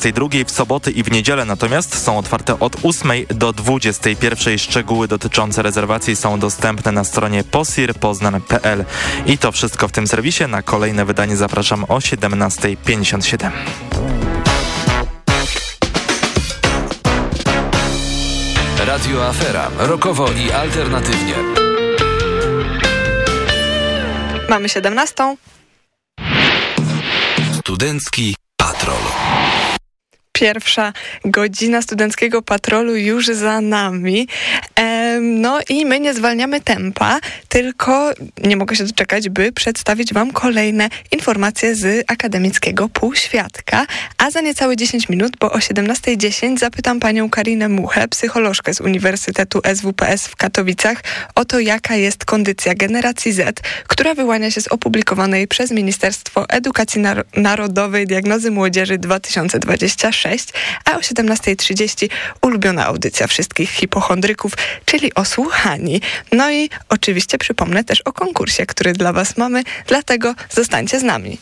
22 w soboty i w niedzielę natomiast są otwarte od 8 do 21. Szczegóły dotyczące rezerwacji są dostępne na stronie posirpoznan.pl. I to wszystko w tym serwisie. Na kolejne wydanie zapraszam o 17.57. Radio Afera. Rokowo i alternatywnie. Mamy 17. Studencki patrol. Pierwsza godzina studenckiego patrolu już za nami. No i my nie zwalniamy tempa, tylko nie mogę się doczekać, by przedstawić Wam kolejne informacje z akademickiego półświadka. A za niecałe 10 minut, bo o 17.10 zapytam panią Karinę Muchę, psycholożkę z Uniwersytetu SWPS w Katowicach, o to, jaka jest kondycja generacji Z, która wyłania się z opublikowanej przez Ministerstwo Edukacji Narodowej Diagnozy Młodzieży 2026, a o 17.30 ulubiona audycja wszystkich hipochondryków, czyli o słuchani. No i oczywiście przypomnę też o konkursie, który dla Was mamy, dlatego zostańcie z nami.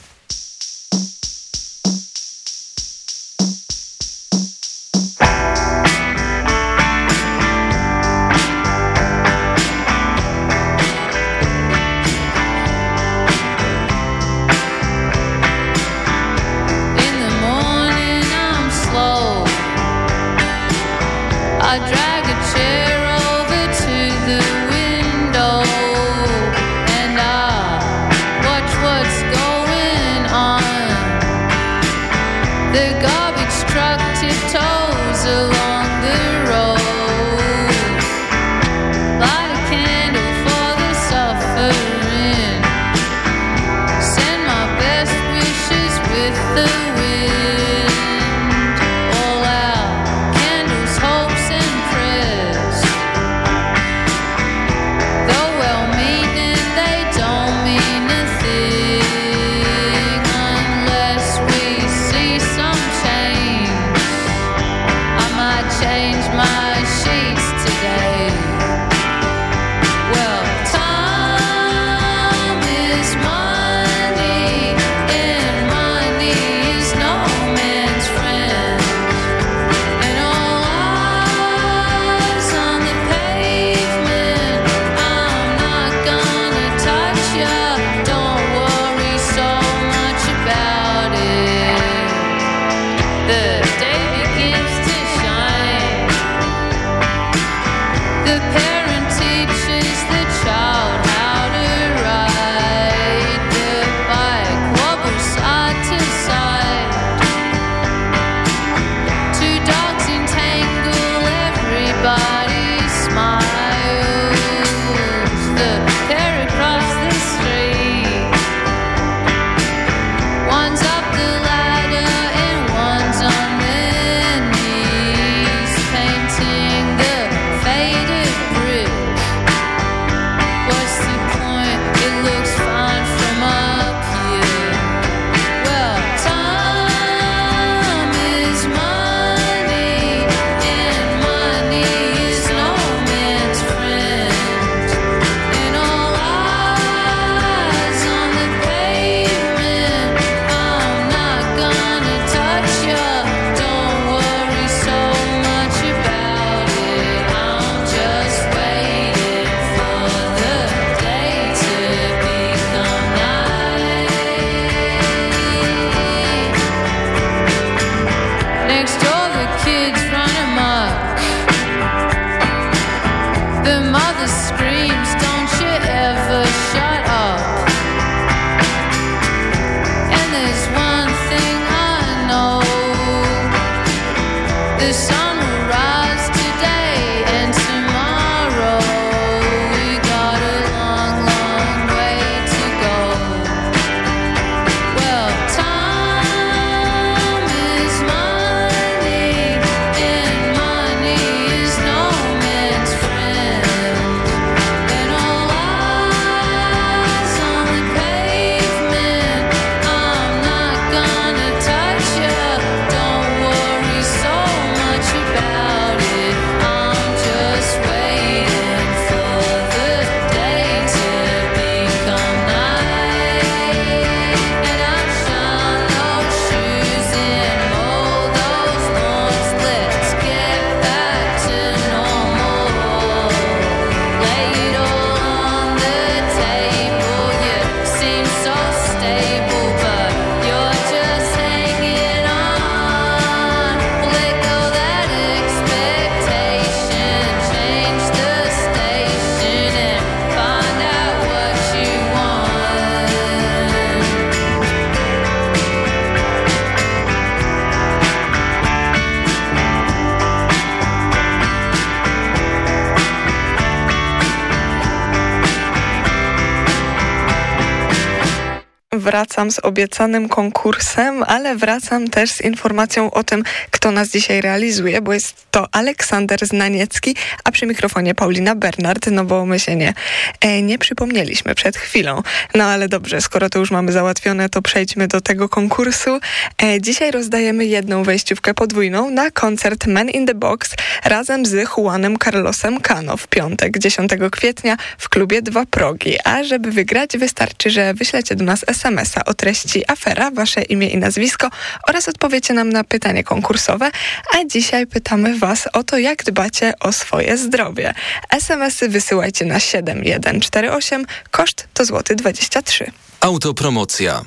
Wracam z obiecanym konkursem, ale wracam też z informacją o tym, kto nas dzisiaj realizuje, bo jest to Aleksander Znaniecki, a przy mikrofonie Paulina Bernard, no bo my się nie, e, nie przypomnieliśmy przed chwilą. No ale dobrze, skoro to już mamy załatwione, to przejdźmy do tego konkursu. E, dzisiaj rozdajemy jedną wejściówkę podwójną na koncert Men in the Box razem z Juanem Carlosem Cano w piątek, 10 kwietnia w klubie Dwa Progi. A żeby wygrać, wystarczy, że wyślecie do nas SMS-a o treści afera, wasze imię i nazwisko oraz odpowiecie nam na pytanie konkursowe. A dzisiaj pytamy was o to, jak dbacie o swoje zdrowie. SMS-y wysyłajcie na 7148, koszt to złoty 23. Autopromocja.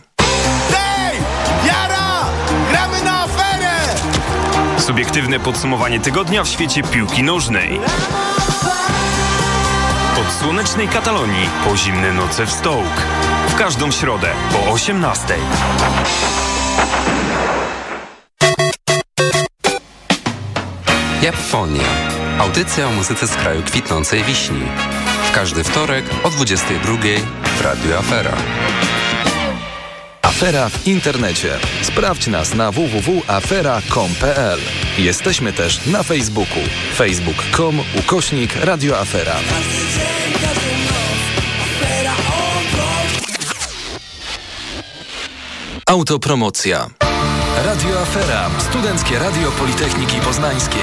Hej! Jara! Gramy na aferę! Subiektywne podsumowanie tygodnia w świecie piłki nożnej. Od słonecznej Katalonii po zimne noce w Stołk. W każdą środę po 18. Japfonia. Audycja o muzyce z kraju kwitnącej wiśni. W każdy wtorek o 22 w Radio Afera. Afera w internecie. Sprawdź nas na www.afera.com.pl. Jesteśmy też na Facebooku. facebook.com ukośnik radioafera. Autopromocja. Radio Afera. Studenckie Radio Politechniki Poznańskiej.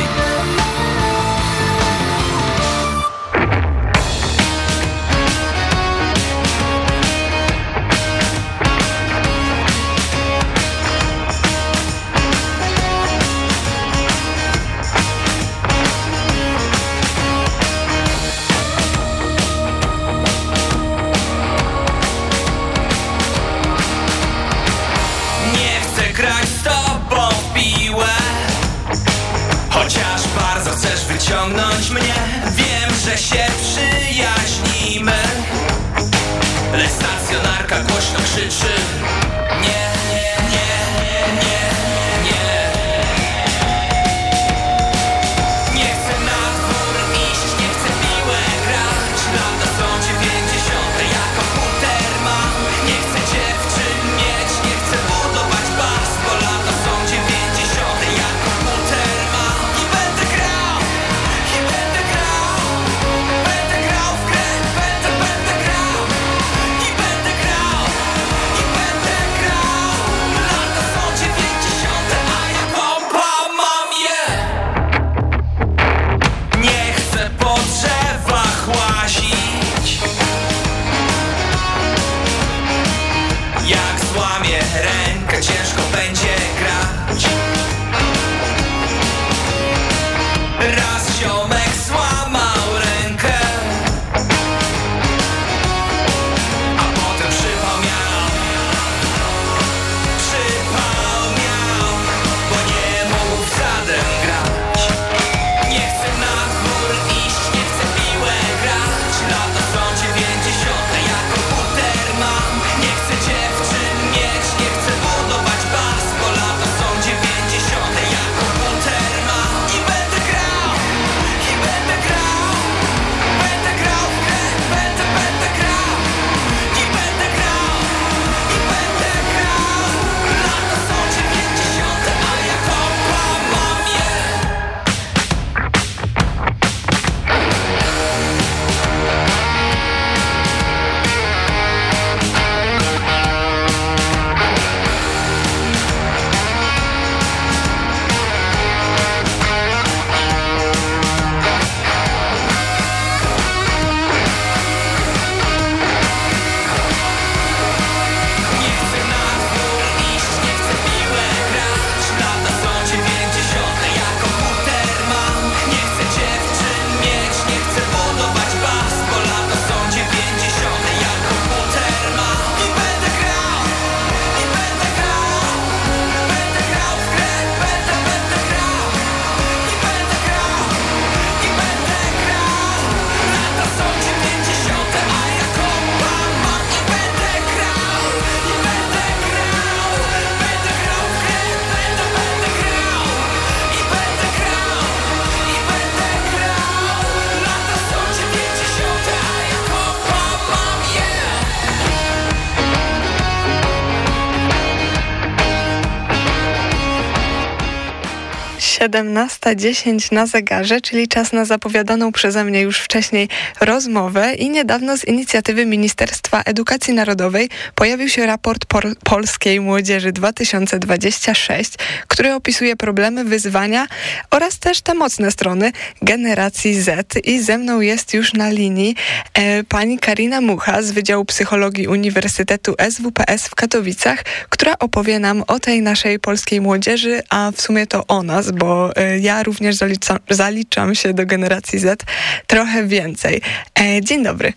17.10 na zegarze, czyli czas na zapowiadaną przeze mnie już wcześniej rozmowę. I niedawno z inicjatywy Ministerstwa Edukacji Narodowej pojawił się raport Por Polskiej Młodzieży 2026, który opisuje problemy, wyzwania oraz też te mocne strony generacji Z. I ze mną jest już na linii e, pani Karina Mucha z Wydziału Psychologii Uniwersytetu SWPS w Katowicach, która opowie nam o tej naszej polskiej młodzieży, a w sumie to o nas, bo e, ja również zaliczam, zaliczam się do generacji Z trochę więcej. E, dzień dobry.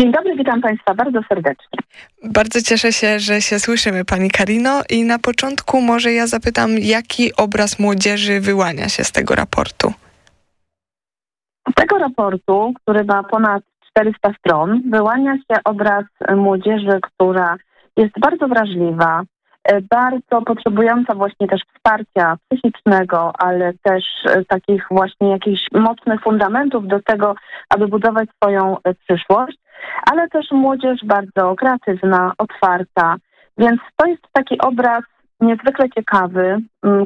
Dzień dobry, witam Państwa bardzo serdecznie. Bardzo cieszę się, że się słyszymy, Pani Karino. I na początku może ja zapytam, jaki obraz młodzieży wyłania się z tego raportu? Z tego raportu, który ma ponad 400 stron, wyłania się obraz młodzieży, która jest bardzo wrażliwa, bardzo potrzebująca właśnie też wsparcia psychicznego, ale też e, takich właśnie jakichś mocnych fundamentów do tego, aby budować swoją e, przyszłość, ale też młodzież bardzo kreatywna, otwarta, więc to jest taki obraz niezwykle ciekawy,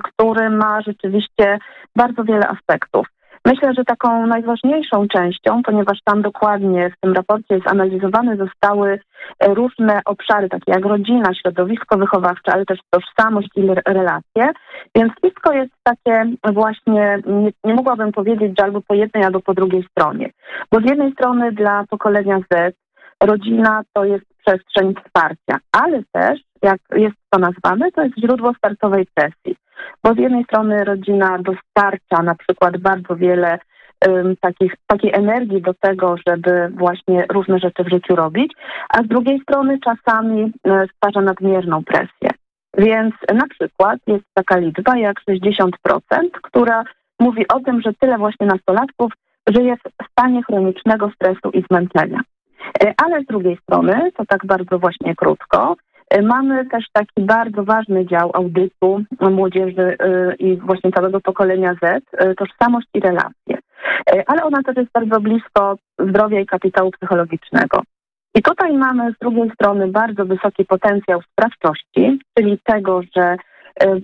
który ma rzeczywiście bardzo wiele aspektów. Myślę, że taką najważniejszą częścią, ponieważ tam dokładnie w tym raporcie zanalizowane zostały e, różne obszary, takie jak rodzina, środowisko wychowawcze, ale też tożsamość i relacje, więc wszystko jest takie właśnie, nie, nie mogłabym powiedzieć, że albo po jednej, albo po drugiej stronie. Bo z jednej strony dla pokolenia Z rodzina to jest przestrzeń wsparcia, ale też, jak jest to nazwane, to jest źródło startowej presji bo z jednej strony rodzina dostarcza na przykład bardzo wiele um, takich, takiej energii do tego, żeby właśnie różne rzeczy w życiu robić, a z drugiej strony czasami e, stwarza nadmierną presję. Więc na przykład jest taka liczba jak 60%, która mówi o tym, że tyle właśnie nastolatków żyje w stanie chronicznego stresu i zmęczenia. E, ale z drugiej strony, to tak bardzo właśnie krótko, E, mamy też taki bardzo ważny dział audytu młodzieży e, i właśnie całego pokolenia Z, tożsamość i relacje. Ale ona też jest bardzo blisko zdrowia i kapitału psychologicznego. I tutaj mamy z drugiej strony bardzo wysoki potencjał sprawczości, czyli tego, że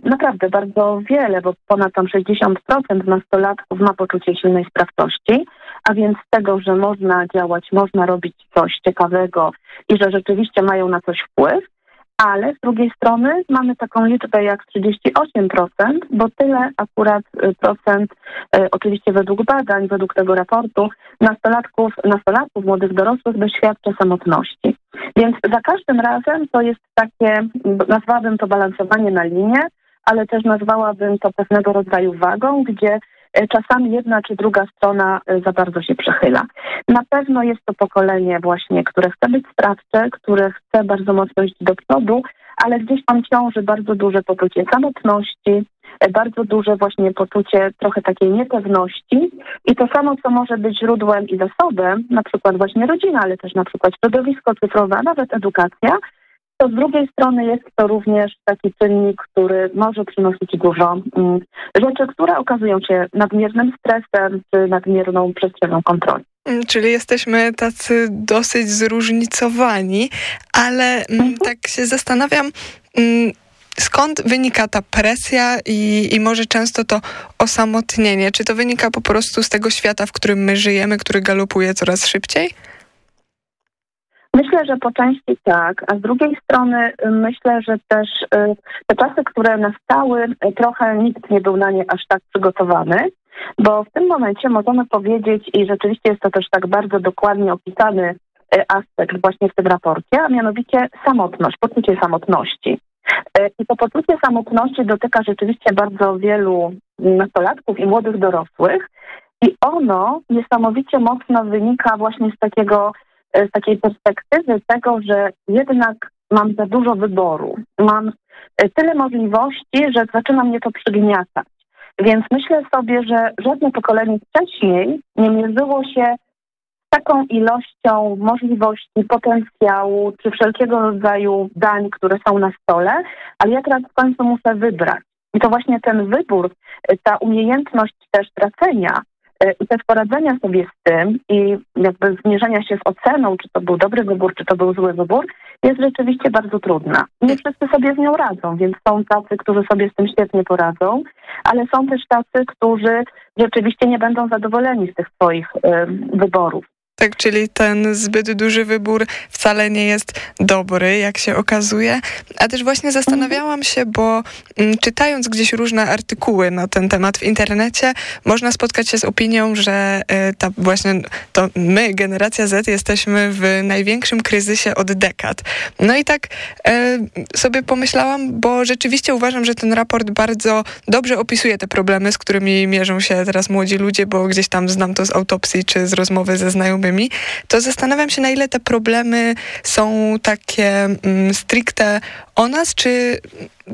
naprawdę bardzo wiele, bo ponad tam 60% nastolatków ma poczucie silnej sprawczości, a więc tego, że można działać, można robić coś ciekawego i że rzeczywiście mają na coś wpływ ale z drugiej strony mamy taką liczbę jak 38%, bo tyle akurat y, procent, e, oczywiście według badań, według tego raportu, nastolatków, nastolatków, młodych dorosłych doświadcza samotności. Więc za każdym razem to jest takie, nazwałabym to balansowanie na linię, ale też nazwałabym to pewnego rodzaju wagą, gdzie czasami jedna czy druga strona e, za bardzo się przechyla. Na pewno jest to pokolenie właśnie, które chce być sprawcze, które chce bardzo mocno iść do przodu, ale gdzieś tam ciąży bardzo duże poczucie samotności, e, bardzo duże właśnie poczucie trochę takiej niepewności i to samo, co może być źródłem i zasobem, na przykład właśnie rodzina, ale też na przykład środowisko cyfrowe, nawet edukacja, to z drugiej strony jest to również taki czynnik, który może przynosić dużo mm, rzeczy, które okazują się nadmiernym stresem czy nadmierną przestrzenią kontroli. Mm, czyli jesteśmy tacy dosyć zróżnicowani, ale mm, mhm. tak się zastanawiam, skąd wynika ta presja i, i może często to osamotnienie? Czy to wynika po prostu z tego świata, w którym my żyjemy, który galopuje coraz szybciej? Myślę, że po części tak, a z drugiej strony y, myślę, że też y, te czasy, które nastały, y, trochę nikt nie był na nie aż tak przygotowany, bo w tym momencie możemy powiedzieć, i rzeczywiście jest to też tak bardzo dokładnie opisany aspekt właśnie w tym raporcie, a mianowicie samotność, poczucie samotności. I to poczucie samotności dotyka rzeczywiście bardzo wielu nastolatków i młodych dorosłych i ono niesamowicie mocno wynika właśnie z takiego z takiej perspektywy tego, że jednak mam za dużo wyboru, mam e, tyle możliwości, że zaczyna mnie to przygniatać. Więc myślę sobie, że żadne pokolenie wcześniej nie mierzyło się taką ilością możliwości, potencjału, czy wszelkiego rodzaju dań, które są na stole, ale ja teraz w końcu muszę wybrać. I to właśnie ten wybór, e, ta umiejętność też tracenia E, I też poradzenia sobie z tym i jakby zmierzenia się z oceną, czy to był dobry wybór, czy to był zły wybór, jest rzeczywiście bardzo trudna. Nie wszyscy sobie z nią radzą, więc są tacy, którzy sobie z tym świetnie poradzą, ale są też tacy, którzy rzeczywiście nie będą zadowoleni z tych swoich y, wyborów. Tak, czyli ten zbyt duży wybór wcale nie jest dobry, jak się okazuje. A też właśnie zastanawiałam się, bo mm, czytając gdzieś różne artykuły na ten temat w internecie, można spotkać się z opinią, że y, ta właśnie to my, generacja Z, jesteśmy w największym kryzysie od dekad. No i tak y, sobie pomyślałam, bo rzeczywiście uważam, że ten raport bardzo dobrze opisuje te problemy, z którymi mierzą się teraz młodzi ludzie, bo gdzieś tam znam to z autopsji czy z rozmowy ze znajomymi to zastanawiam się, na ile te problemy są takie mm, stricte o nas, czy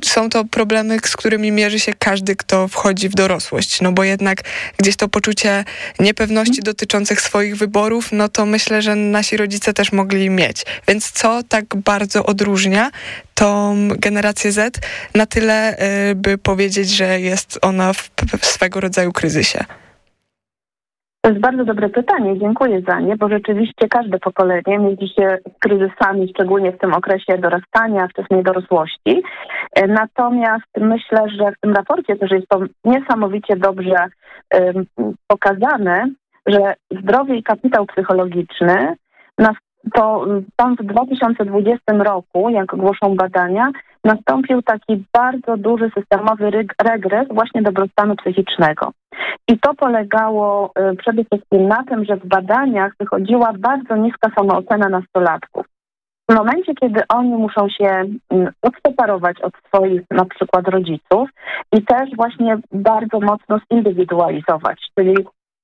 są to problemy, z którymi mierzy się każdy, kto wchodzi w dorosłość. No bo jednak gdzieś to poczucie niepewności dotyczących swoich wyborów, no to myślę, że nasi rodzice też mogli mieć. Więc co tak bardzo odróżnia tą generację Z na tyle, y, by powiedzieć, że jest ona w swego rodzaju kryzysie? To jest bardzo dobre pytanie, dziękuję za nie, bo rzeczywiście każde pokolenie mierzy się kryzysami, szczególnie w tym okresie dorastania, wczesnej dorosłości. E, natomiast myślę, że w tym raporcie też jest to niesamowicie dobrze um, pokazane, że zdrowie i kapitał psychologiczny to tam w 2020 roku, jak głoszą badania, nastąpił taki bardzo duży systemowy regres właśnie dobrostanu psychicznego. I to polegało y, przede wszystkim na tym, że w badaniach wychodziła bardzo niska samoocena nastolatków. W momencie, kiedy oni muszą się mm, odseparować od swoich na przykład rodziców i też właśnie bardzo mocno zindywidualizować, czyli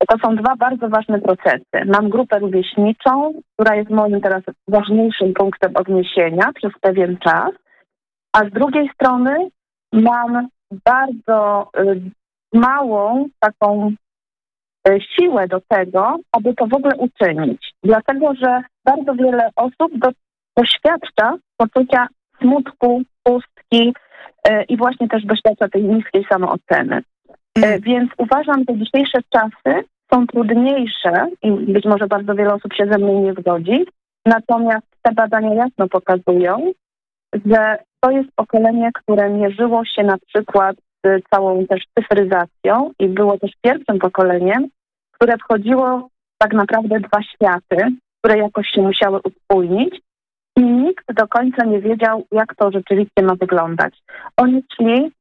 to są dwa bardzo ważne procesy. Mam grupę rówieśniczą, która jest moim teraz ważniejszym punktem odniesienia przez pewien czas, a z drugiej strony mam bardzo y, małą taką y, siłę do tego, aby to w ogóle uczynić. Dlatego, że bardzo wiele osób do, doświadcza poczucia smutku, pustki y, i właśnie też doświadcza tej niskiej samooceny. Mm. Więc uważam, że dzisiejsze czasy są trudniejsze i być może bardzo wiele osób się ze mną nie zgodzi, natomiast te badania jasno pokazują, że to jest pokolenie, które mierzyło się na przykład całą też cyfryzacją i było też pierwszym pokoleniem, które wchodziło tak naprawdę dwa światy, które jakoś się musiały uspójnić i nikt do końca nie wiedział, jak to rzeczywiście ma wyglądać. Oni szli,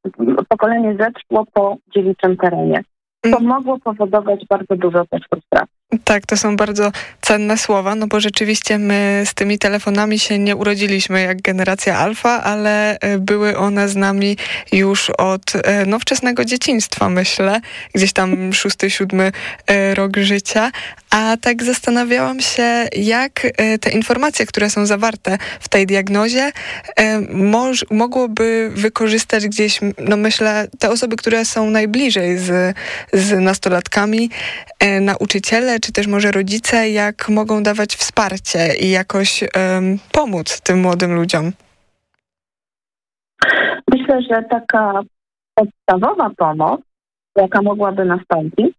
pokolenie Z szło po dziewiczym terenie. To mm. mogło powodować bardzo dużo też frustracji. Tak, to są bardzo cenne słowa, no bo rzeczywiście my z tymi telefonami się nie urodziliśmy jak generacja alfa, ale e, były one z nami już od e, no, wczesnego dzieciństwa, myślę, gdzieś tam szósty, siódmy e, rok życia. A tak zastanawiałam się, jak te informacje, które są zawarte w tej diagnozie, moż, mogłoby wykorzystać gdzieś, no myślę, te osoby, które są najbliżej z, z nastolatkami, nauczyciele, czy też może rodzice, jak mogą dawać wsparcie i jakoś um, pomóc tym młodym ludziom? Myślę, że taka podstawowa pomoc, jaka mogłaby nastąpić,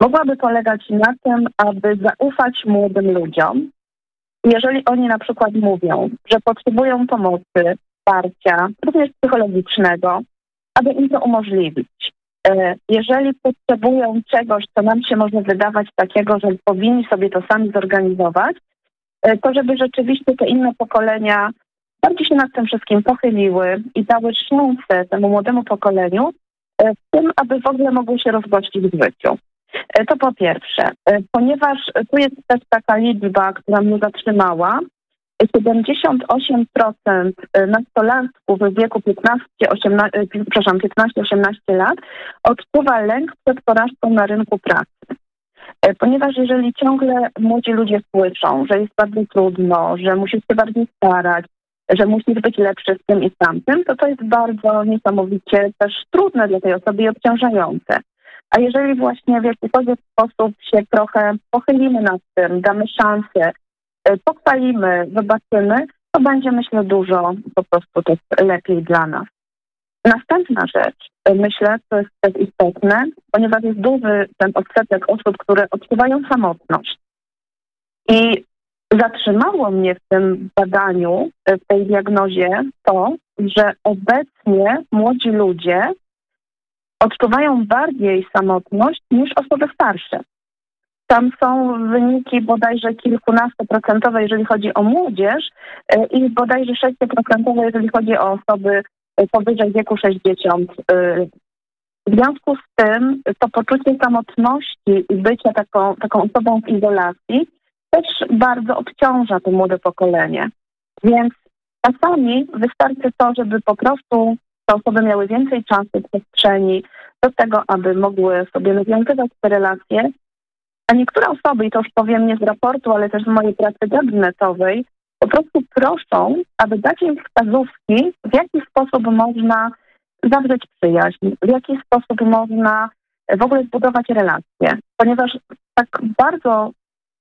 mogłaby polegać na tym, aby zaufać młodym ludziom. Jeżeli oni na przykład mówią, że potrzebują pomocy, wsparcia, również psychologicznego, aby im to umożliwić. E, jeżeli potrzebują czegoś, co nam się może wydawać takiego, że powinni sobie to sami zorganizować, e, to żeby rzeczywiście te inne pokolenia bardziej się nad tym wszystkim pochyliły i dały szansę temu młodemu pokoleniu e, w tym, aby w ogóle mogły się rozgościć w życiu. To po pierwsze, ponieważ tu jest też taka liczba, która mnie zatrzymała, 78% y, nastolatków w wieku 15-18 y, lat odczuwa lęk przed porażką na rynku pracy. Y, ponieważ jeżeli ciągle młodzi ludzie słyszą, że jest bardzo trudno, że musisz się bardziej starać, że musisz być lepszy z tym i tamtym, to to jest bardzo niesamowicie też trudne dla tej osoby i obciążające. A jeżeli właśnie w jakikolwiek sposób się trochę pochylimy nad tym, damy szansę, E, pochwalimy, zobaczymy, to będzie myślę dużo po prostu też lepiej dla nas. Następna rzecz, myślę, co jest też istotne, ponieważ jest duży ten odsetek osób, które odczuwają samotność. I zatrzymało mnie w tym badaniu, w tej diagnozie to, że obecnie młodzi ludzie odczuwają bardziej samotność niż osoby starsze. Tam są wyniki bodajże kilkunastoprocentowe, jeżeli chodzi o młodzież e, i bodajże sześcioprocentowe, jeżeli chodzi o osoby e, powyżej wieku 60. E, w związku z tym to poczucie samotności i bycia taką, taką osobą w izolacji też bardzo obciąża to młode pokolenie. Więc czasami wystarczy to, żeby po prostu te osoby miały więcej czasu, przestrzeni do tego, aby mogły sobie nawiązywać te relacje. A niektóre osoby, i to już powiem nie z raportu, ale też z mojej pracy gabinetowej, po prostu proszą, aby dać im wskazówki, w jaki sposób można zawrzeć przyjaźń, w jaki sposób można w ogóle zbudować relacje. Ponieważ tak bardzo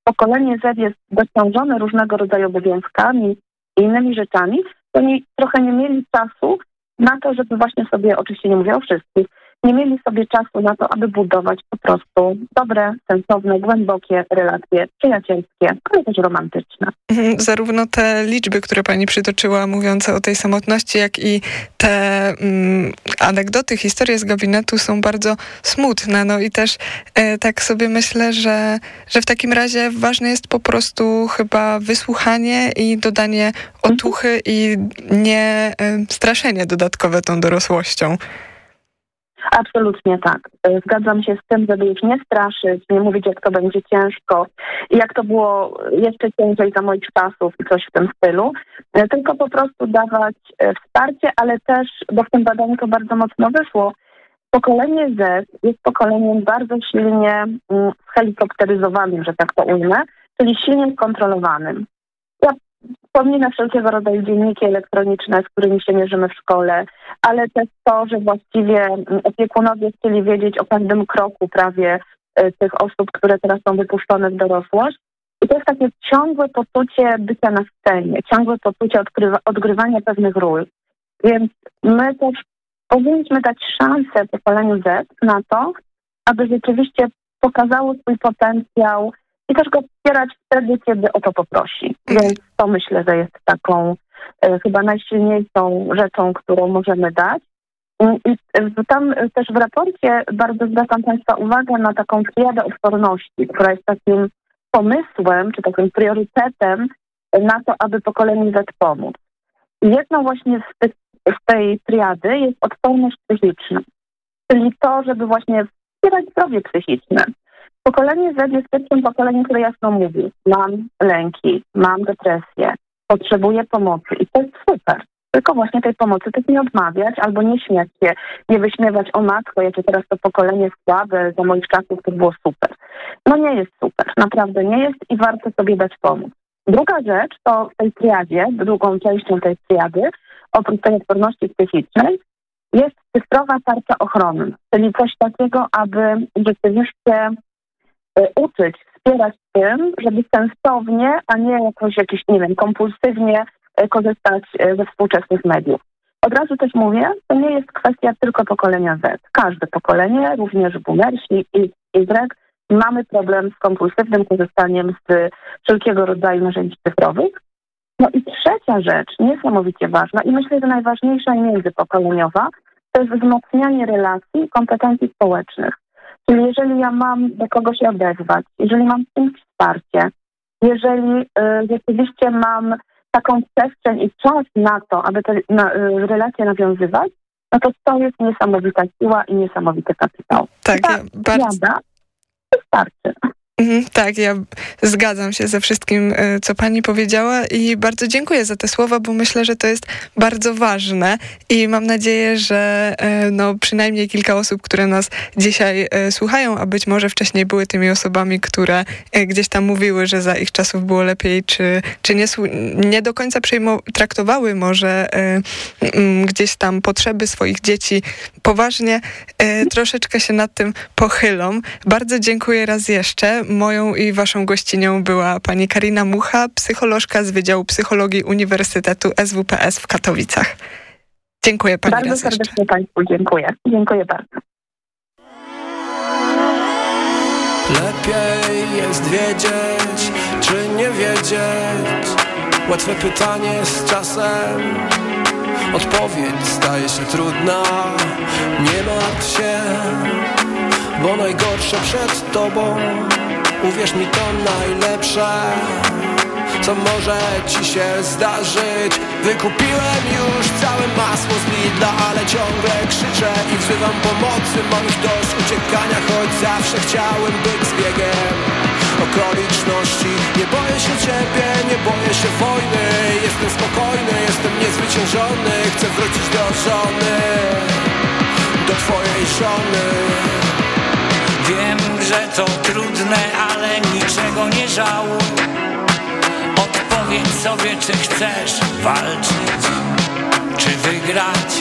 pokolenie Z jest dociążone różnego rodzaju obowiązkami i innymi rzeczami, to oni trochę nie mieli czasu na to, żeby właśnie sobie, oczywiście nie mówię o wszystkich, nie mieli sobie czasu na to, aby budować po prostu dobre, sensowne, głębokie relacje przyjacielskie, ale też romantyczne. Mhm, zarówno te liczby, które pani przytoczyła, mówiące o tej samotności, jak i te mm, anegdoty, historie z gabinetu są bardzo smutne. No i też e, tak sobie myślę, że, że w takim razie ważne jest po prostu chyba wysłuchanie i dodanie otuchy i nie e, straszenie dodatkowe tą dorosłością. Absolutnie tak. E, zgadzam się z tym, żeby już nie straszyć, nie mówić, jak to będzie ciężko i jak to było jeszcze ciężej za moich czasów i coś w tym stylu, e, tylko po prostu dawać e, wsparcie, ale też, bo w tym badaniu to bardzo mocno wyszło, pokolenie Z jest pokoleniem bardzo silnie mm, helikopteryzowanym, że tak to ujmę, czyli silnie skontrolowanym. Wspomnę wszelkiego rodzaju dzienniki elektroniczne, z którymi się mierzymy w szkole, ale też to, że właściwie mm, opiekunowie chcieli wiedzieć o każdym kroku prawie e, tych osób, które teraz są wypuszczone w dorosłość. I to jest takie ciągłe poczucie bycia na scenie, ciągłe poczucie odgrywa, odgrywania pewnych ról. Więc my też powinniśmy dać szansę pokoleniu Z na to, aby rzeczywiście pokazało swój potencjał i też go wspierać wtedy, kiedy o to poprosi. Więc to myślę, że jest taką e, chyba najsilniejszą rzeczą, którą możemy dać. I tam też w raporcie bardzo zwracam Państwa uwagę na taką triadę odporności, która jest takim pomysłem, czy takim priorytetem na to, aby pokoleniu Z pomóc. I jedną właśnie z, tych, z tej triady jest odporność psychiczna, czyli to, żeby właśnie wspierać zdrowie psychiczne. Pokolenie Z jest tym pokoleniem, które jasno mówi, mam lęki, mam depresję, potrzebuję pomocy i to jest super. Tylko właśnie tej pomocy też nie odmawiać albo nie śmiać się, nie wyśmiewać o matko, jakie teraz to pokolenie słabe, za moich czasów to było super. No nie jest super, naprawdę nie jest i warto sobie dać pomóc. Druga rzecz to w tej triadzie, drugą częścią tej triady, oprócz tej odporności psychicznej, jest cyfrowa tarcza ochronna, czyli coś takiego, aby rzeczywiście uczyć, wspierać tym, żeby sensownie, a nie jakoś jakiś, nie wiem, kompulsywnie e, korzystać e, ze współczesnych mediów. Od razu też mówię, to nie jest kwestia tylko pokolenia Z. Każde pokolenie, również boomersi i Y, mamy problem z kompulsywnym korzystaniem z wszelkiego rodzaju narzędzi cyfrowych. No i trzecia rzecz, niesamowicie ważna i myślę, że najważniejsza i międzypokoleniowa, to jest wzmocnianie relacji i kompetencji społecznych. Czyli jeżeli ja mam do kogoś odezwać, jeżeli mam kimś wsparcie, jeżeli y, rzeczywiście mam taką przestrzeń i czas na to, aby te na, y, relacje nawiązywać, no to to jest niesamowita siła i niesamowity kapitał. Tak, ja bardzo... wystarczy. Mhm, tak, ja zgadzam się ze wszystkim, e, co pani powiedziała i bardzo dziękuję za te słowa, bo myślę, że to jest bardzo ważne i mam nadzieję, że e, no, przynajmniej kilka osób, które nas dzisiaj e, słuchają, a być może wcześniej były tymi osobami, które gdzieś tam mówiły, że za ich czasów było lepiej, czy, czy nie, nie do końca traktowały może gdzieś tam potrzeby swoich dzieci poważnie, troszeczkę się nad tym pochylą. Bardzo dziękuję raz jeszcze. Moją i waszą gościnią była pani Karina Mucha, psycholożka z Wydziału Psychologii Uniwersytetu SWPS w Katowicach. Dziękuję Pani Bardzo raz serdecznie jeszcze. Państwu dziękuję. Dziękuję bardzo. Lepiej jest wiedzieć, czy nie wiedzieć Łatwe pytanie z czasem Odpowiedź staje się trudna Nie martw się, bo najgorsze przed tobą Uwierz mi to najlepsze co może ci się zdarzyć. Wykupiłem już całe masło z Lidla Ale ciągle krzyczę i wzywam pomocy Mam już dość uciekania, choć zawsze chciałem być zbiegiem okoliczności Nie boję się ciebie, nie boję się wojny. Jestem spokojny, jestem niezwyciężony Chcę wrócić do żony Do twojej żony. Wiem, że to trudne, ale niczego nie żałuj. Odpowiedz sobie, czy chcesz walczyć Czy wygrać,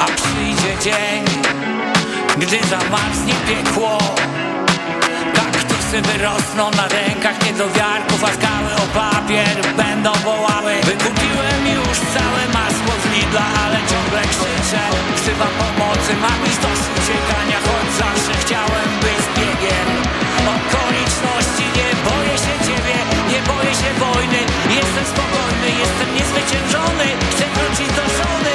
a przyjdzie dzień Gdy zamarznie piekło. Kaktusy wyrosną na rękach niedowiarków A skały o papier będą wołały. Wykupiłem już całe masło z Lidla Ale ciągle krzyczę, wzywam pomocy Mam już dość uciekania, choć zawsze chciałem być biegiem Okoliczności, nie boję się ciebie Nie boję się wojny. Jestem spokojny, jestem niezwyciężony. Chcę wrócić do żony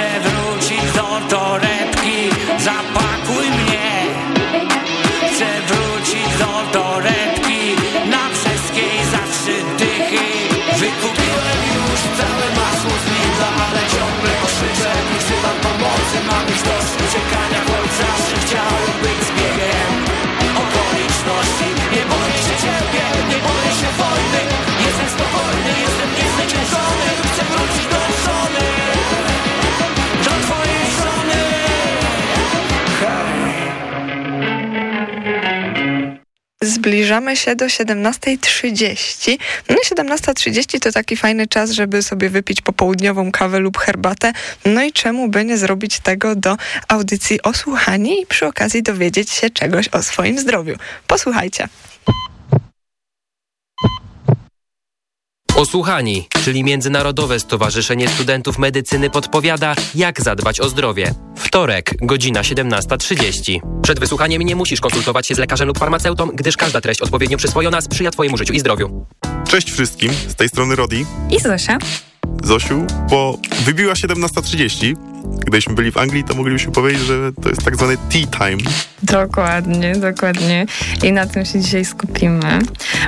Chcę wrócić do torebki. Zapakuj mnie. Chcę wrócić do torebki Zbliżamy się do 17.30. No i 17.30 to taki fajny czas, żeby sobie wypić popołudniową kawę lub herbatę. No i czemu by nie zrobić tego do audycji Osłuchani i przy okazji dowiedzieć się czegoś o swoim zdrowiu. Posłuchajcie. Osłuchani, czyli Międzynarodowe Stowarzyszenie Studentów Medycyny podpowiada, jak zadbać o zdrowie. Wtorek, godzina 17.30. Przed wysłuchaniem nie musisz konsultować się z lekarzem lub farmaceutą, gdyż każda treść odpowiednio przyswojona sprzyja Twojemu życiu i zdrowiu. Cześć wszystkim, z tej strony Rodi. I Zosia. Zosiu, bo wybiła 17.30. Gdybyśmy byli w Anglii, to moglibyśmy powiedzieć, że to jest tak zwany tea time. Dokładnie, dokładnie. I na tym się dzisiaj skupimy.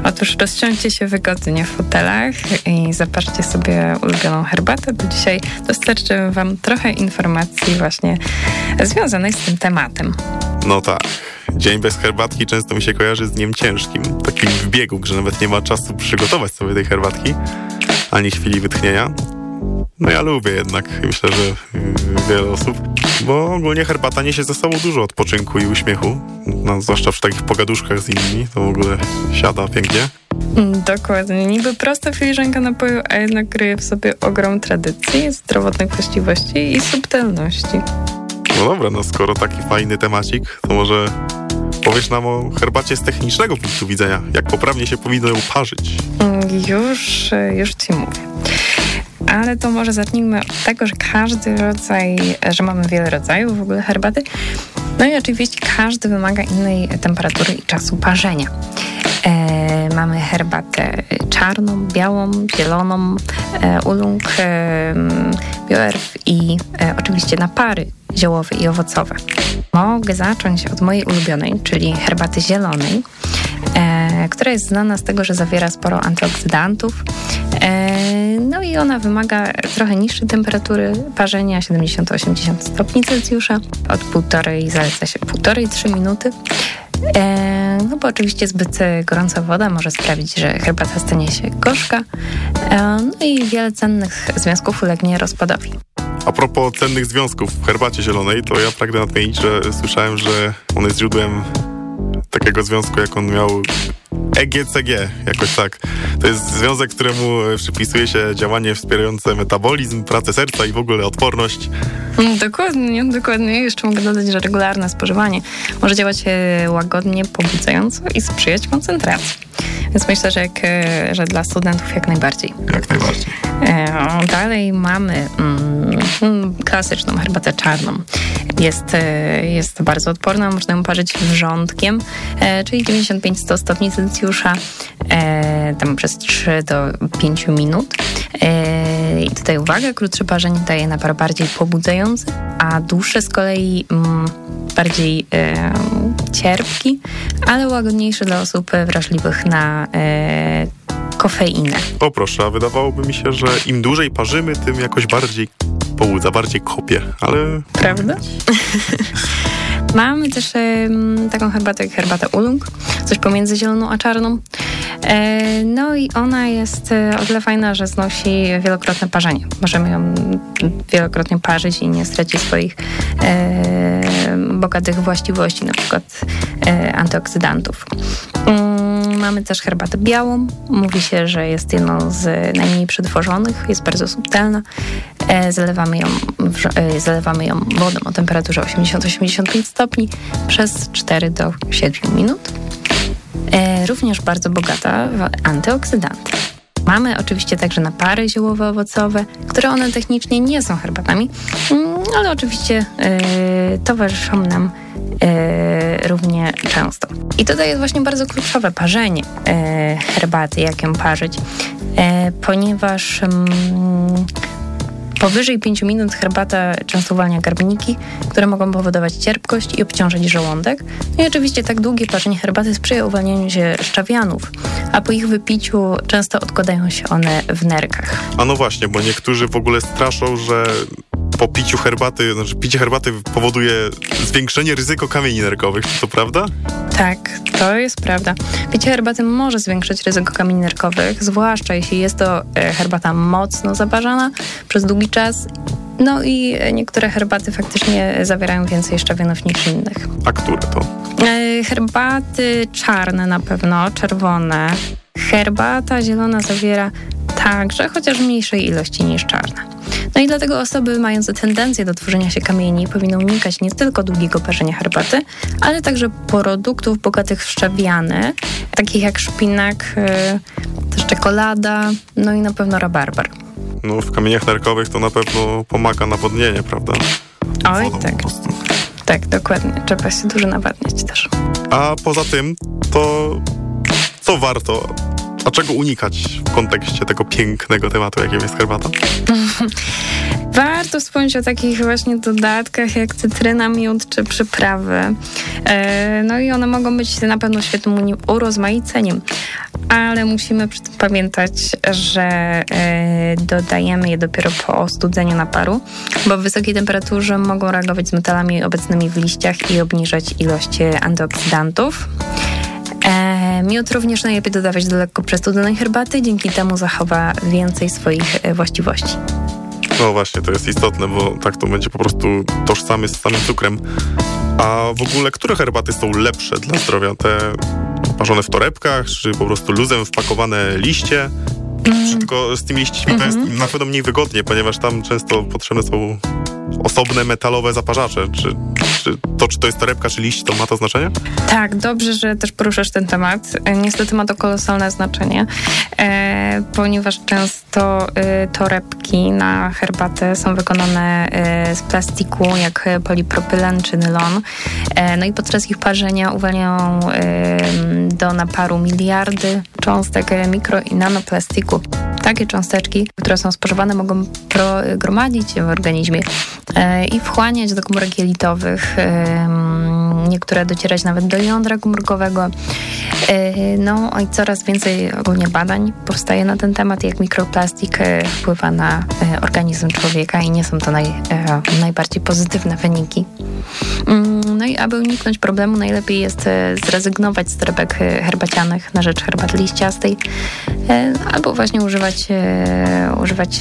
Otóż rozsiądźcie się wygodnie w fotelach i zapatrzcie sobie ulubioną herbatę, bo dzisiaj dostarczymy Wam trochę informacji właśnie związanych z tym tematem. No tak. Dzień bez herbatki często mi się kojarzy z dniem ciężkim. Takim w biegu, że nawet nie ma czasu przygotować sobie tej herbatki, ani chwili wytchnienia. No ja lubię jednak, myślę, że yy, wiele osób, bo ogólnie herbata niesie ze sobą dużo odpoczynku i uśmiechu, no, zwłaszcza w takich pogaduszkach z innymi, to w ogóle siada pięknie. Mm, Dokładnie. Niby prosta filiżanka napoju, a jednak kryje w sobie ogrom tradycji, zdrowotnych właściwości i subtelności. No dobra, no skoro taki fajny temacik, to może powiesz nam o herbacie z technicznego punktu widzenia, jak poprawnie się powinno ją parzyć. Już, już ci mówię. Ale to może zacznijmy od tego, że każdy rodzaj, że mamy wiele rodzajów w ogóle herbaty. No i oczywiście każdy wymaga innej temperatury i czasu parzenia. E, mamy herbatę czarną, białą, zieloną, e, ulung, e, bioerw i e, oczywiście napary ziołowe i owocowe. Mogę zacząć od mojej ulubionej, czyli herbaty zielonej, e, która jest znana z tego, że zawiera sporo antyoksydantów. E, no i ona wymaga trochę niższej temperatury parzenia, 70-80 stopni Celsjusza. Od półtorej zaleca się półtorej-trzy minuty. E, no bo oczywiście zbyt gorąca woda może sprawić, że herbata stanie się gorzka. E, no i wiele cennych związków ulegnie rozpadowi. A propos cennych związków w herbacie zielonej, to ja pragnę nadmienić, że słyszałem, że on jest źródłem takiego związku, jak on miał EGCG, jakoś tak. To jest związek, któremu przypisuje się działanie wspierające metabolizm, pracę serca i w ogóle odporność. Mm, Dokładnie, dokładnie. Jeszcze mogę dodać, że regularne spożywanie może działać e, łagodnie, pobudzająco i sprzyjać koncentracji. Więc myślę, że, jak, e, że dla studentów jak najbardziej. Jak najbardziej. E, Dalej mamy mm, klasyczną herbatę czarną. Jest, e, jest bardzo odporna, można ją parzyć wrzątkiem, e, czyli 95-100 stopni Celsjusza, e, tam przez 3 do 5 minut. E, I tutaj uwaga, krótsze parzenie daje napar bardziej pobudzający, a dłuższe z kolei mm, bardziej e, cierpki, ale łagodniejszy dla osób wrażliwych na e, kofeinę. O proszę, a wydawałoby mi się, że im dłużej parzymy, tym jakoś bardziej połudza, bardziej kopie, ale... Prawda? Mamy też em, taką herbatę jak herbata ulung, coś pomiędzy zieloną a czarną. E, no i ona jest e, o tyle fajna, że znosi wielokrotne parzenie. Możemy ją wielokrotnie parzyć i nie straci swoich bogatych właściwości, na przykład e, antyoksydantów. Mamy też herbatę białą. Mówi się, że jest jedną z najmniej przetworzonych, jest bardzo subtelna. E, Zalewamy ją, e, zalewamy ją wodą o temperaturze 80-85 stopni przez 4 do 7 minut. E, Również bardzo bogata w antyoksydanty. Mamy oczywiście także napary ziołowe, owocowe, które one technicznie nie są herbatami, mm, ale oczywiście towarzyszą nam e, równie często. I tutaj jest właśnie bardzo kluczowe parzenie e, herbaty, jak ją parzyć, e, ponieważ mm, Powyżej 5 minut herbata często uwalnia garbniki, które mogą powodować cierpkość i obciążyć żołądek. No i oczywiście tak długie parzenie herbaty sprzyja uwalnianiu się szczawianów, a po ich wypiciu często odkładają się one w nerkach. A no właśnie, bo niektórzy w ogóle straszą, że po piciu herbaty, znaczy picie herbaty powoduje zwiększenie ryzyko kamieni nerkowych. To prawda? Tak, to jest prawda. Picie herbaty może zwiększyć ryzyko kamieni nerkowych, zwłaszcza jeśli jest to e, herbata mocno zaparzana przez długi czas. No i niektóre herbaty faktycznie zawierają więcej szczawionów niż innych. A które to? E, Herbaty czarne na pewno, czerwone. Herbata zielona zawiera także, chociaż w mniejszej ilości niż czarna. No i dlatego osoby mające tendencję do tworzenia się kamieni powinny unikać nie tylko długiego parzenia herbaty, ale także produktów bogatych w szczawiany, takich jak szpinak, e, też czekolada, no i na pewno rabarbar. No w kamieniach nerkowych to na pewno pomaga nawodnienie, prawda? Oj, tak. Tak, dokładnie. Trzeba się dużo nawadniać też. A poza tym, to co warto, a czego unikać w kontekście tego pięknego tematu, jakim jest herbata? Warto wspomnieć o takich właśnie dodatkach jak cytryna, miód czy przyprawy. E, No i one mogą być na pewno świetnym urozmaiceniem, ale musimy przy tym pamiętać, że e, dodajemy je dopiero po ostudzeniu naparu, bo w wysokiej temperaturze mogą reagować z metalami obecnymi w liściach i obniżać ilość e, antyoksydantów. Miód również najlepiej dodawać do lekko przestudzonej herbaty, dzięki temu zachowa więcej swoich e, właściwości. No właśnie, to jest istotne, bo tak to będzie po prostu tożsamy z samym cukrem. A w ogóle, które herbaty są lepsze dla zdrowia? Te parzone w torebkach, czy po prostu luzem wpakowane liście? Czy tylko z tymi liśćmi to jest na pewno mniej wygodnie, ponieważ tam często potrzebne są osobne metalowe zaparzacze. Czy, Czy to, czy to jest torebka, czy liść, to ma to znaczenie? Tak, dobrze, że też poruszasz ten temat. E, niestety ma to kolosalne znaczenie, e, ponieważ często e, torebki na herbatę są wykonane e, z plastiku, jak polipropylen czy nylon. E, no i podczas ich parzenia uwalniają e, do naparu miliardy cząstek mikro i nanoplastiku. Takie cząsteczki, które są spożywane, mogą gromadzić się w organizmie e, i wchłaniać do komórek jelitowych, niektóre docierać nawet do jądra komórkowego. E, no i coraz więcej ogólnie badań powstaje na ten temat, jak mikroplastik e, wpływa na organizm człowieka i nie są to naj, najbardziej pozytywne wyniki. No i aby uniknąć problemu, najlepiej jest zrezygnować z torebek herbacianych na rzecz herbaty liściastej albo właśnie używać, używać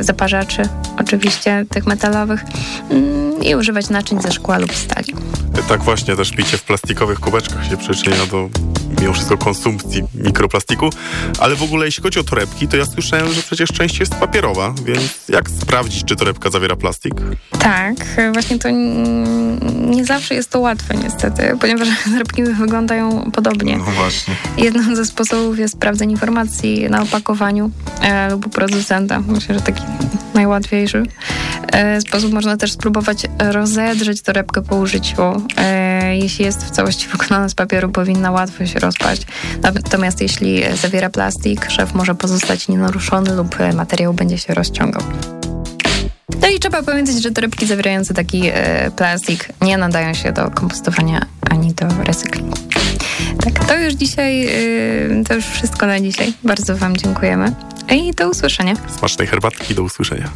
zaparzaczy, oczywiście tych metalowych mm, i używać naczyń ze szkła lub stali. Tak właśnie, też picie w plastikowych kubeczkach się przyczynia do mimo wszystko konsumpcji mikroplastiku, ale w ogóle jeśli chodzi o torebki, to ja słyszałem, że przecież część jest papierowa, więc jak sprawdzić, czy torebka zawiera plastik? Tak, właśnie to nie zawsze jest to łatwe niestety, ponieważ torebki wyglądają podobnie. No właśnie. Jednym ze sposobów jest sprawdzenie informacji na opakowaniu e, lub u producenta. Myślę, że taki najłatwiejszy e, sposób. Można też spróbować rozedrzeć torebkę po użyciu. E, jeśli jest w całości wykonana z papieru, powinna łatwo się rozpaść. Natomiast jeśli zawiera plastik, szef może pozostać nienaruszony lub materiał będzie się rozciągał. No i trzeba pamiętać, że torebki zawierające taki e, plastik nie nadają się do kompostowania ani do recyklingu. Tak, to już dzisiaj, e, to już wszystko na dzisiaj. Bardzo Wam dziękujemy i do usłyszenia. Smacznej herbatki, do usłyszenia.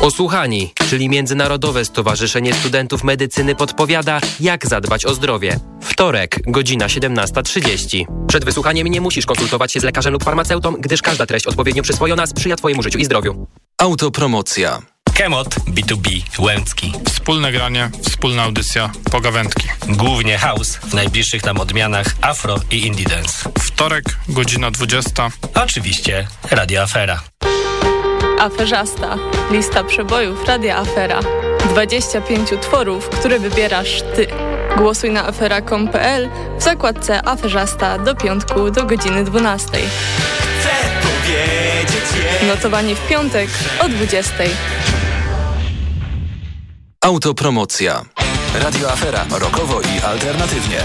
Osłuchani, czyli Międzynarodowe Stowarzyszenie Studentów Medycyny podpowiada, jak zadbać o zdrowie. Wtorek, godzina 17.30. Przed wysłuchaniem nie musisz konsultować się z lekarzem lub farmaceutą, gdyż każda treść odpowiednio przyswojona sprzyja Twojemu życiu i zdrowiu. Autopromocja. Kemot B2B Łęcki. Wspólne granie, wspólna audycja, pogawędki. Głównie house, w najbliższych nam odmianach afro i indie dance. Wtorek, godzina 20. Oczywiście Radio Afera. Aferzasta. Lista przebojów Radia Afera. 25 tworów, które wybierasz Ty. Głosuj na afera.com.pl w zakładce Aferzasta do piątku do godziny 12. Chcę powiedzieć Notowanie w piątek o 20. Autopromocja. Radio Afera. Rokowo i alternatywnie.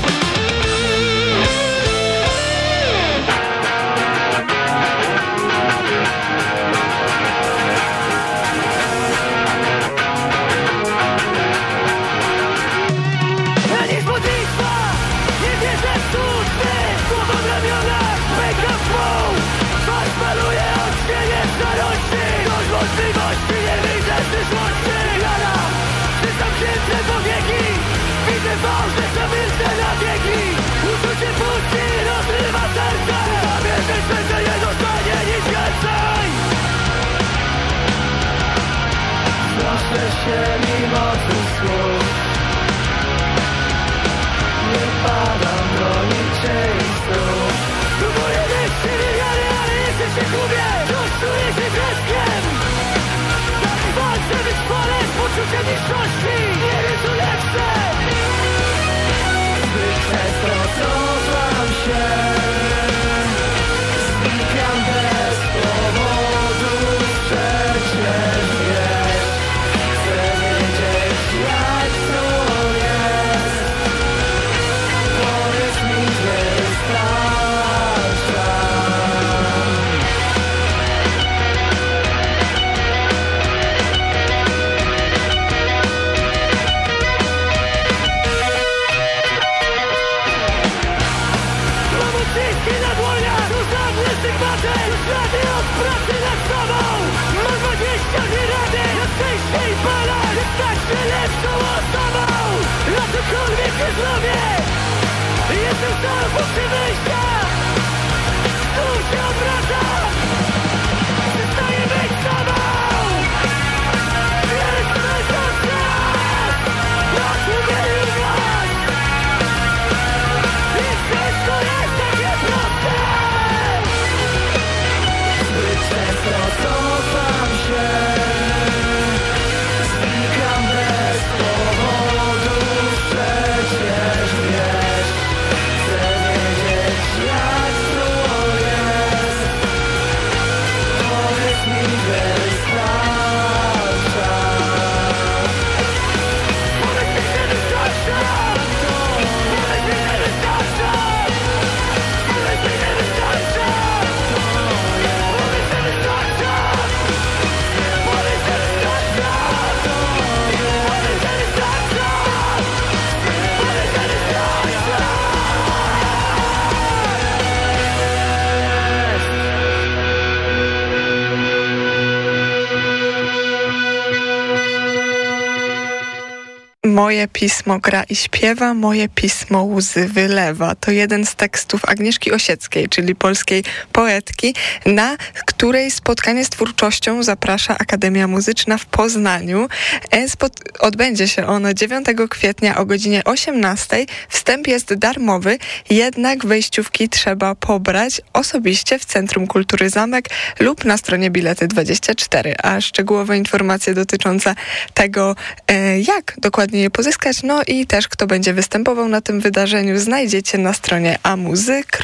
Się mimo tych Nie padam do niczej słów Próbuję ale jeszcze się gubię. Czuję się Dalej walczę być z poczuciem niższości. Nie wiem co lepsze. Zbyt często Moje pismo gra i śpiewa, moje pismo łzy wylewa. To jeden z tekstów Agnieszki Osieckiej, czyli polskiej poetki, na której spotkanie z twórczością zaprasza Akademia Muzyczna w Poznaniu. Odbędzie się ono 9 kwietnia o godzinie 18. Wstęp jest darmowy, jednak wejściówki trzeba pobrać osobiście w Centrum Kultury Zamek lub na stronie bilety 24, a szczegółowe informacje dotyczące tego, e, jak dokładnie je pozyskać, no i też kto będzie występował na tym wydarzeniu znajdziecie na stronie amuzy.edu.pl.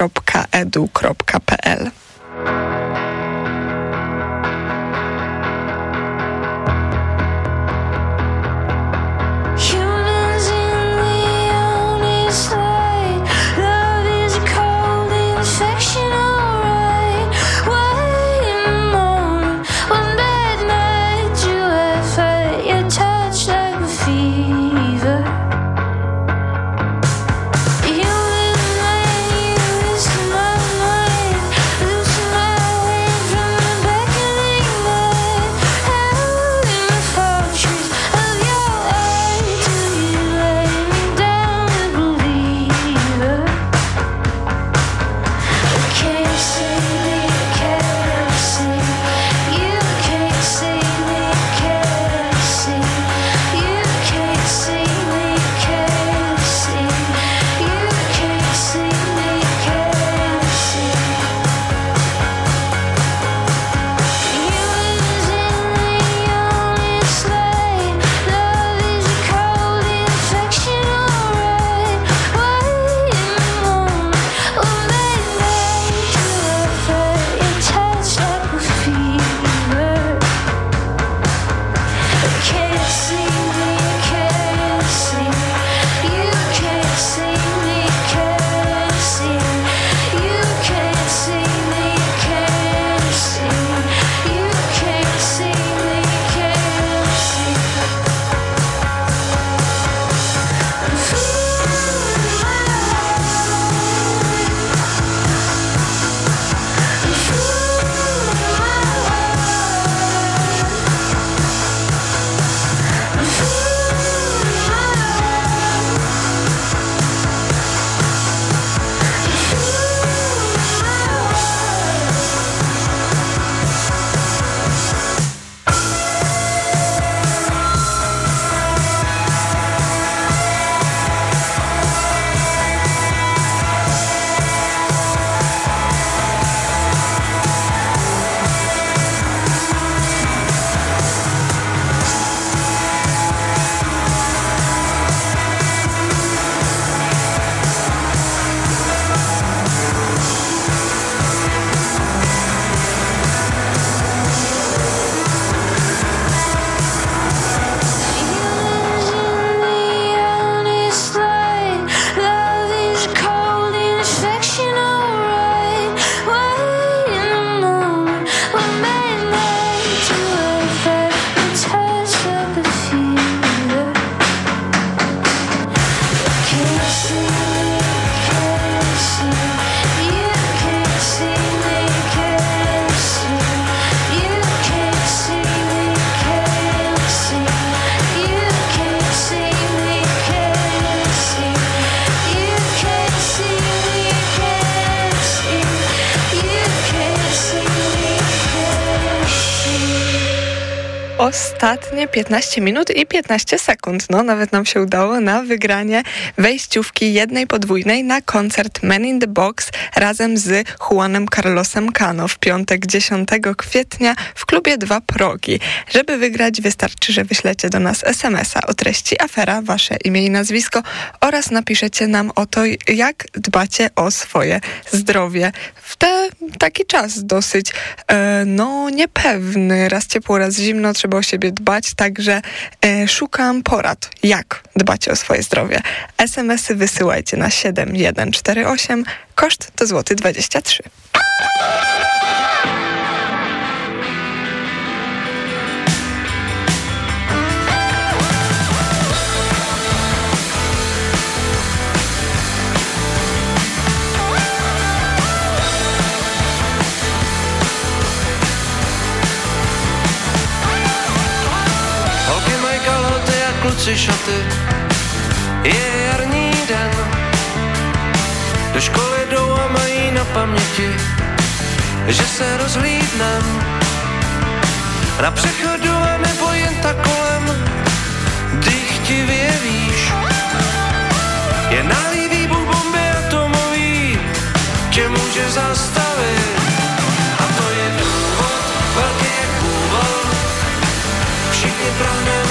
ostatnie 15 minut i 15 sekund. No, nawet nam się udało na wygranie wejściówki jednej podwójnej na koncert Men in the Box razem z Juanem Carlosem Cano w piątek 10 kwietnia w klubie Dwa Progi. Żeby wygrać wystarczy, że wyślecie do nas SMS-a o treści afera, wasze imię i nazwisko oraz napiszecie nam o to, jak dbacie o swoje zdrowie w te, taki czas dosyć e, no niepewny. Raz ciepło, raz zimno, trzeba o siebie dbać, także e, szukam porad, jak dbać o swoje zdrowie. SMS-y wysyłajcie na 7148, koszt to złoty 23. kluczy szoty je jarní den. Do školy jdou a mají na paměti, že se rozhlídnem na přechodu a nebo jen tak kolem, dých ti vyjevíš. Je nálý výbuch bomby atomový, tě může zastavit. A to je důvod, velký jak původ, všichni naději.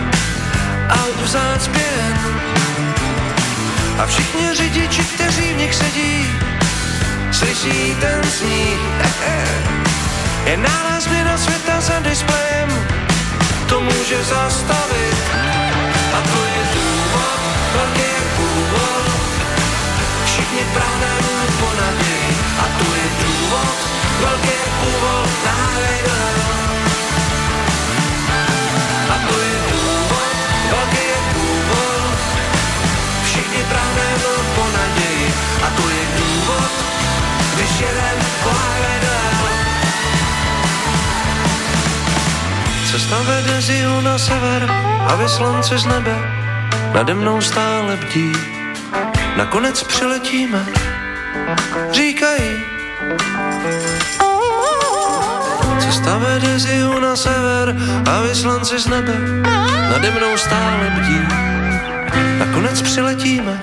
aut v zácpě. A všichni řidiči, kteří v nich sedí, slyší ten sníh. Je náraz na světa za displejem, to může zastavit. A to je důvod, velký jak původ, všichni pránem po naději. A to je důvod, velký jak původ, dál. A to je důvod, když jeden poháve dál. Cesta vede z jihu na sever a vyslance z nebe nade mnou stále bdí. Nakonec přiletíme, říkají. Cesta vede z jihu na sever a vyslanci z nebe nade mnou stále bdí. Nakonec přiletíme,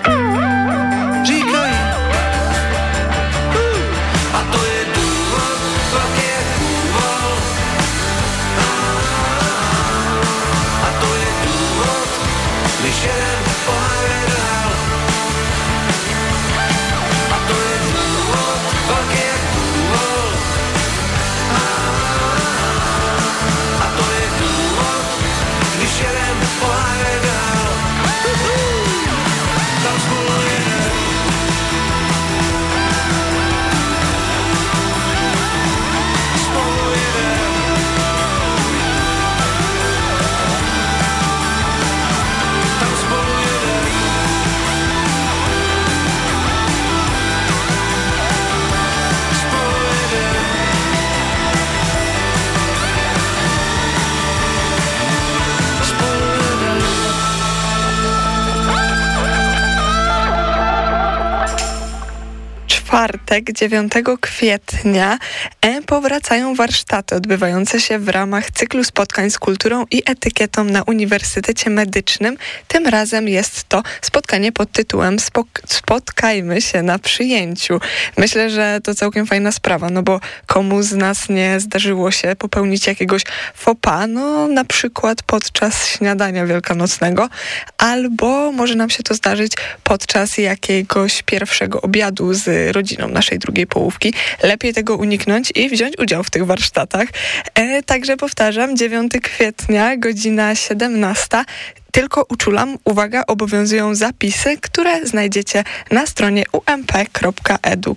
czwartek, 9 kwietnia e, powracają warsztaty odbywające się w ramach cyklu spotkań z kulturą i etykietą na Uniwersytecie Medycznym. Tym razem jest to spotkanie pod tytułem Spotkajmy się na przyjęciu. Myślę, że to całkiem fajna sprawa, no bo komu z nas nie zdarzyło się popełnić jakiegoś pas, no na przykład podczas śniadania wielkanocnego, albo może nam się to zdarzyć podczas jakiegoś pierwszego obiadu z rodziną naszej drugiej połówki. Lepiej tego uniknąć i wziąć udział w tych warsztatach. E, także powtarzam, 9 kwietnia, godzina 17. Tylko uczulam, uwaga, obowiązują zapisy, które znajdziecie na stronie ump.edu.pl.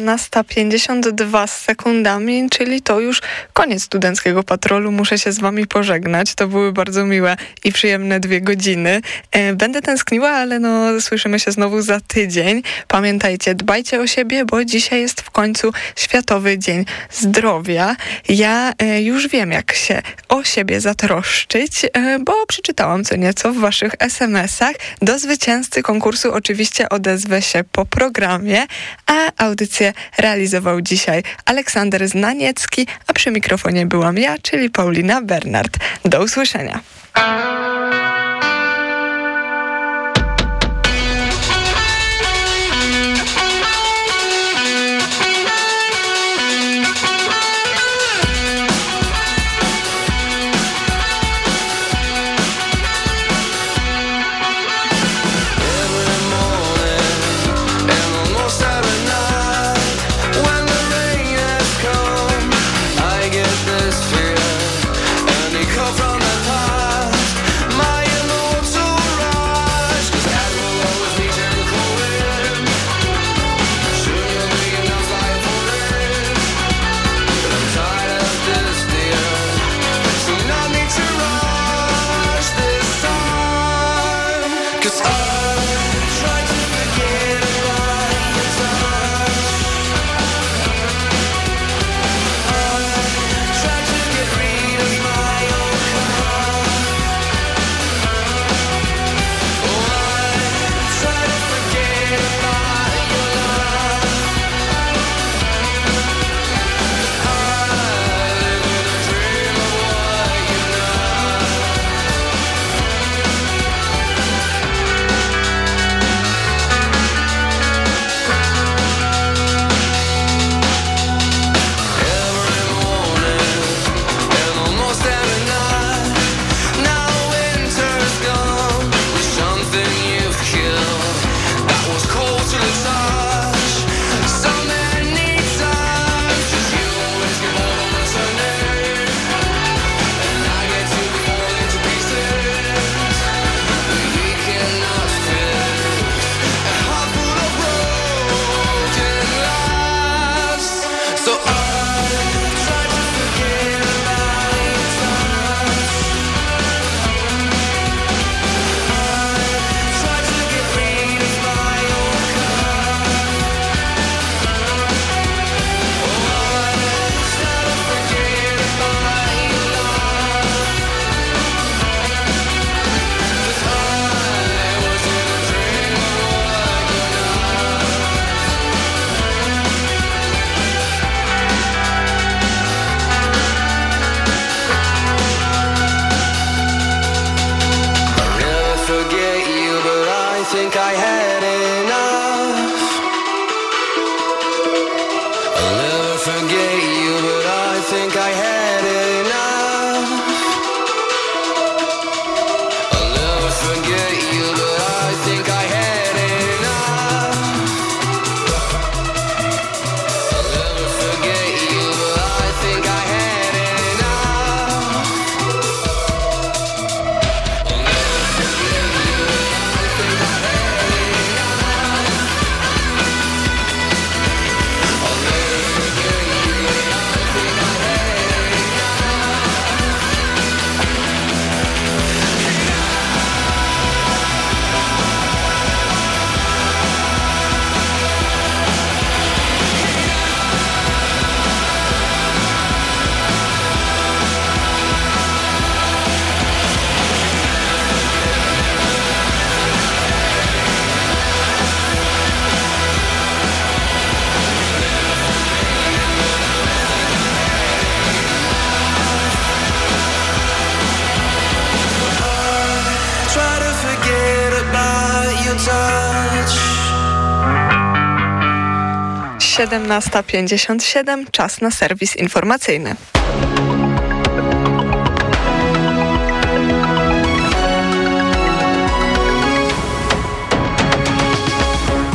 нас 15.52 z sekundami, czyli to już koniec studenckiego patrolu. Muszę się z wami pożegnać. To były bardzo miłe i przyjemne dwie godziny. E, będę tęskniła, ale no słyszymy się znowu za tydzień. Pamiętajcie, dbajcie o siebie, bo dzisiaj jest w końcu Światowy Dzień Zdrowia. Ja e, już wiem, jak się o siebie zatroszczyć, e, bo przeczytałam co nieco w waszych SMS-ach. Do zwycięzcy konkursu oczywiście odezwę się po programie, a audycję realizował dzisiaj Aleksander Znaniecki, a przy mikrofonie byłam ja, czyli Paulina Bernard. Do usłyszenia. 17.57, czas na serwis informacyjny.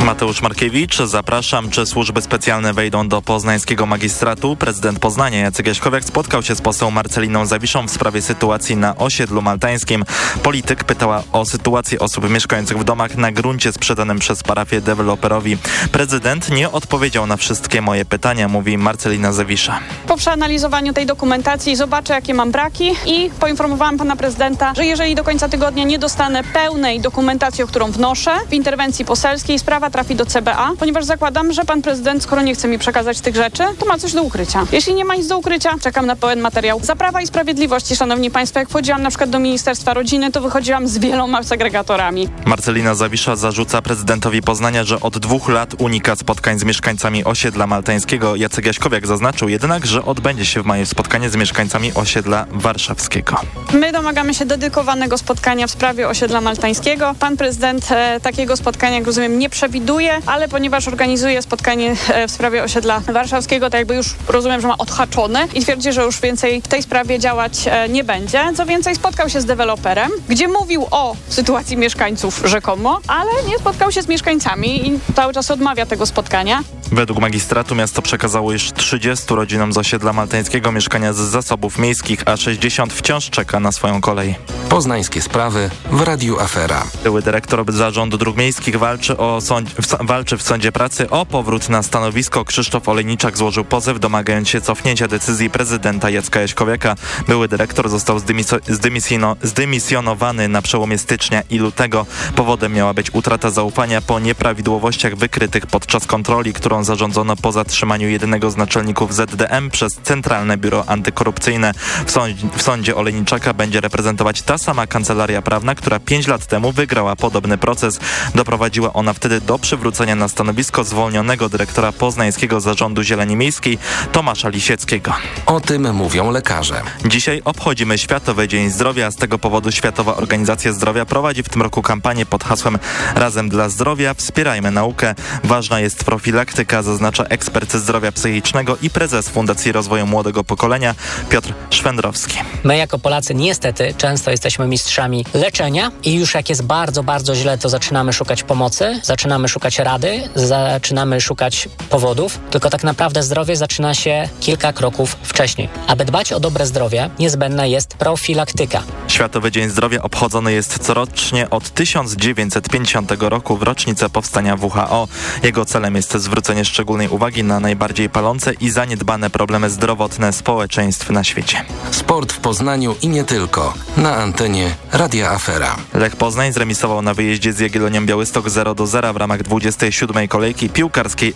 Mateusz Markiewicz, zapraszam. Czy służby specjalne wejdą do poznańskiego magistratu? Prezydent Poznania Jacek Jaśkowiak spotkał się z poseł Marceliną Zawiszą w sprawie sytuacji na osiedlu maltańskim. Polityk pytała o sytuację osób mieszkających w domach na gruncie sprzedanym przez parafię deweloperowi. Prezydent nie odpowiedział na wszystkie moje pytania, mówi Marcelina Zawisza. Po przeanalizowaniu tej dokumentacji zobaczę, jakie mam braki i poinformowałam pana prezydenta, że jeżeli do końca tygodnia nie dostanę pełnej dokumentacji, o którą wnoszę w interwencji poselskiej, sprawa trafi do CBA, ponieważ zakładam, że pan prezydent, skoro nie chce mi przekazać tych rzeczy, to ma coś do ukrycia. Jeśli nie ma nic do ukrycia, czekam na pełen materiał. Za Prawa i Sprawiedliwości, szanowni państwo, jak wchodziłam na przykład do Ministerstwa Rodziny, to wychodziłam z wieloma segregatorami. Marcelina Zawisza zarzuca prezydentowi Poznania, że od dwóch lat unika spotkań z mieszkańcami osiedla maltańskiego. Jacek Jaśkowiak zaznaczył jednak, że odbędzie się w maju spotkanie z mieszkańcami osiedla warszawskiego. My domagamy się dedykowanego spotkania w sprawie osiedla maltańskiego. Pan prezydent e, takiego spotkania, jak rozumiem, nie przewiduje, ale ponieważ organizuje spotkanie e, w sprawie osiedla warszawskiego, to jakby już rozumiem, że ma odhaczone i twierdzi, że już więcej w tej sprawie działać e, nie będzie. Co więcej, spotkał się z deweloperem, gdzie mówił o sytuacji mieszkańców rzekomo, ale nie spotkał się z mieszkańcami i cały czas odmawia tego spotkania. Według magistratu miasto przekazało już 30 rodzinom z osiedla maltańskiego mieszkania z zasobów miejskich, a 60 wciąż czeka na swoją kolej. Poznańskie sprawy w Radiu Afera. Były dyrektor Zarządu Dróg Miejskich walczy, o sąd, w, walczy w Sądzie Pracy o powrót na stanowisko. Krzysztof Olejniczak złożył pozew, domagając się cofnięcia decyzji prezydenta Jacka Jaśkowiaka. Były dyrektor został zdymisjono, zdymisjonowany na przełomie stycznia i lutego. Powodem miała być utrata zaufania po nieprawidłowościach wykrytych podczas kontroli, którą zarządzono po zatrzymaniu jednego z naczelników ZDM przez Centralne Biuro Antykorupcyjne. W, sąd, w sądzie Olejniczaka będzie reprezentować ta sama kancelaria prawna, która pięć lat temu wygrała podobny proces. Doprowadziła ona wtedy do przywrócenia na stanowisko zwolnionego dyrektora Poznańskiego Zarządu Zieleni Miejskiej Tomasza Lisieckiego. O tym mówią lekarze. Dzisiaj obchodzimy Światowy Dzień Zdrowia. Z tego powodu Światowa Organizacja Zdrowia prowadzi w tym roku kampanię pod hasłem Razem dla Zdrowia. Wspierajmy naukę. Ważna jest profilaktyka, zaznacza ekspert zdrowia psychicznego i prezes Fundacji Rozwoju Młodego Pokolenia Piotr Szwendrowski. My jako Polacy niestety często jesteśmy mistrzami leczenia i już jak jest bardzo, bardzo źle, to zaczynamy szukać pomocy, zaczynamy szukać rady, zaczynamy szukać powodów, tylko tak naprawdę zdrowie zaczyna się kilka kroków wcześniej. Aby dbać o dobre zdrowie, niezbędna jest profilaktyka. Światowy Dzień Zdrowia obchodzony jest corocznie od 1950 roku w rocznicę powstania WHO. Jego celem jest zwrócenie szczególnej uwagi na najbardziej palące i zaniedbane problemy zdrowotne społeczeństw na świecie. Sport w Poznaniu i nie tylko. Na antenie Radia Afera. Lech Poznań zremisował na wyjeździe z Jagiellonią Białystok 0 do 0 w ramach 27. kolejki piłkarskiej